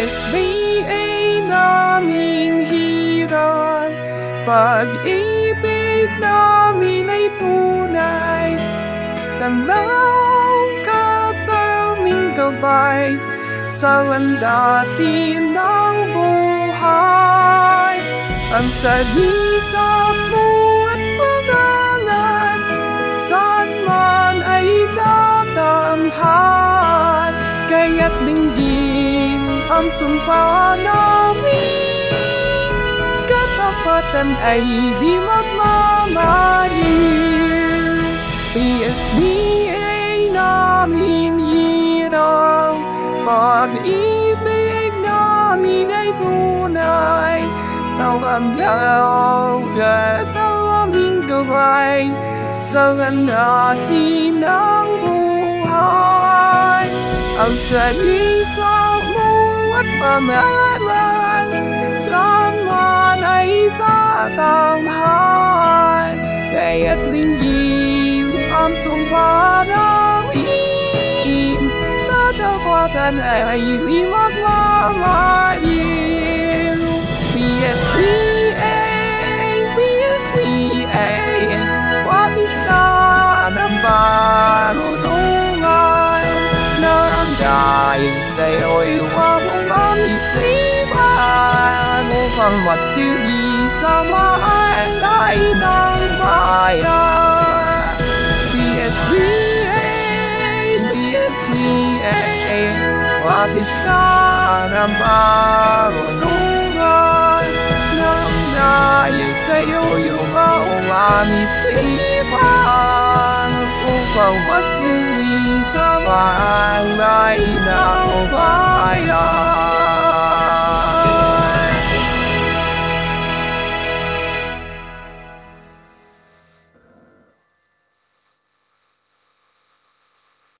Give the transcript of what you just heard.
PSBA naming hirap. Pag-ibig namin ay tunay. Tanaw kataming gabay Sa landasin ng buhay. Ang salisap ang sumpa namin. Katapatan ay di magmamahil PSBA namin hirang Pag-ibig namin ay tunay. Tawag-law at aming gaway Sa ganasin ng buhay. Ang salisa mo at pamalan Saan man ay tatamhan Kaya't linggin ang sumpa namin Tatapatan ay di magmamahil You say all you want, mom, you see why I'm what you need, someone I don't. BSVA, BSVA, what is that about? You say all you say? mom, you see why I'm over what you I'm I now? Why oh.